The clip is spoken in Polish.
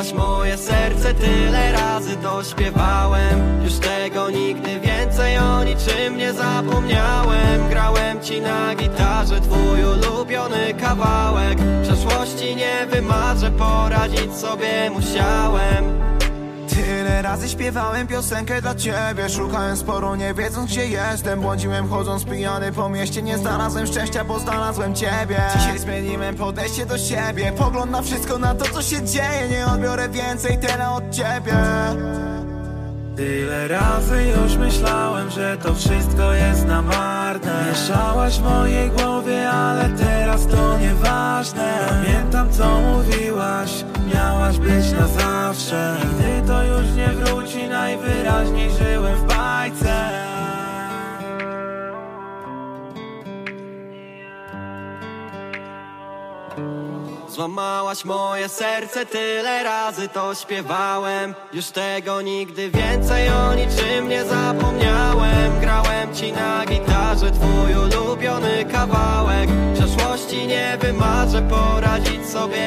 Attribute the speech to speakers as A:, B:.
A: Moje serce, tyle razy dośpiewałem. Już tego nigdy więcej o niczym nie zapomniałem. Grałem ci na gitarze twój ulubiony kawałek. Przeszłości nie wymarzę, poradzić sobie musiałem
B: Razy śpiewałem piosenkę dla ciebie Szukałem sporo, nie wiedząc gdzie jestem. Błądziłem chodząc pijany po mieście Nie znalazłem szczęścia, bo znalazłem ciebie. Dzisiaj zmieniłem podejście do siebie Pogląd na wszystko, na to co się dzieje. Nie odbiorę więcej tyle od ciebie.
C: Tyle razy już myślałem, że to wszystko jest na marne. Mieszałaś w mojej głowie, ale teraz to nieważne. Pamiętam co mówiłaś, miałaś być na zawsze najwyraźniej żyłem w bajce.
A: Złamałaś moje serce, tyle razy to śpiewałem. Już tego nigdy więcej o niczym nie zapomniałem. Grałem ci na gitarze twój ulubiony kawałek. Przeszłości nie wymarzę, poradzić sobie